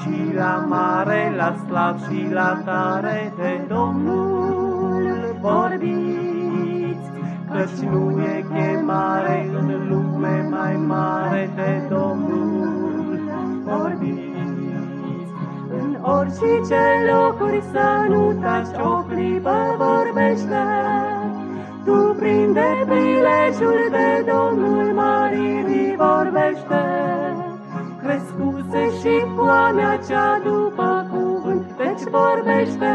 și la mare, la slav și la tare de Domnul vorbiți, căci nu e chemare în lume mai mare de Domnul vorbiți. În orice locuri să nu taci o clipă vorbește, tu prinde prilejul de Domnul Maririi vorbește, crescuse și foamea cea după cuvânt, deci vorbește.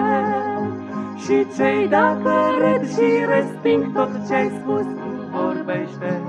Și cei dacă râd și resping tot ce-ai spus, vorbește.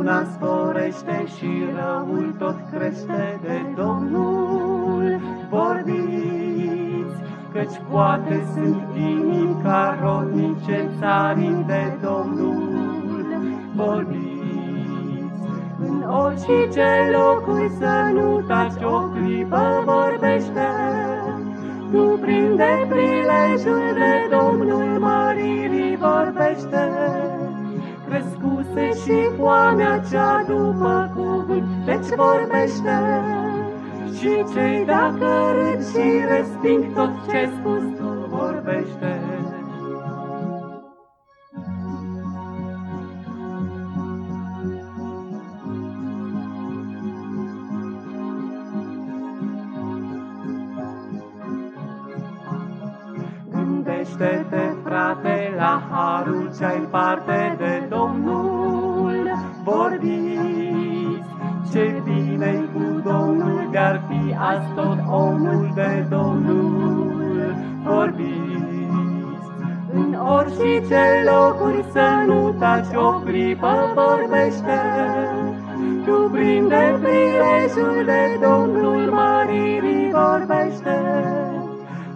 Minciuna sporește și răul tot crește de Domnul. Vorbiți, căci poate sunt inimi ca rodnice țarii de Domnul. Vorbiți, în orice locuri să nu taci o clipă vorbește. Tu prinde prilejul de Domnul Maririi vorbește crescuse și foamea cea după cuvânt, deci vorbește. Și cei dacă râd și resping tot ce spus tu vorbește. Gândește-te, frate, la harul ce-ai parte de Domnul de-ar fi azi tot omul de Domnul. Vorbiți, în orice locuri să nu taci o clipă vorbește. Tu prinde prilejul de Domnul Maririi vorbește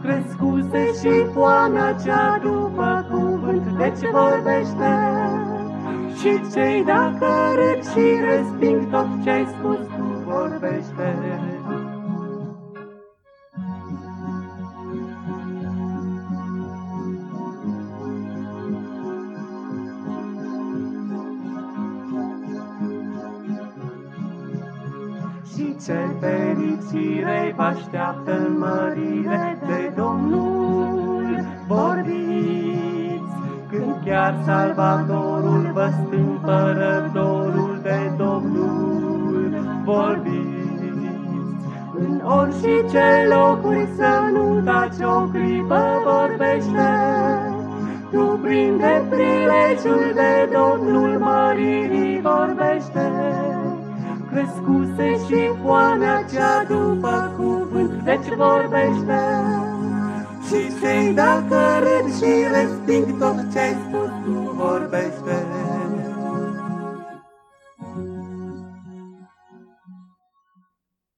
crescuse și foamea cea după cuvânt, deci vorbește. Și cei dacă râd și resping tot ce-ai spus, tu vorbește. Și ce fericire vă așteaptă în mărire de Domnul. Vorbiți când chiar Salvatorul vă stâmpărătorul în orice locuri să nu taci o clipă vorbește. Tu prinde prilejul de Domnul Măririi vorbește crescuse și foamea cea după cuvânt, deci vorbește. Și cei dacă râd și resping tot ce-ai spus, tu vorbește.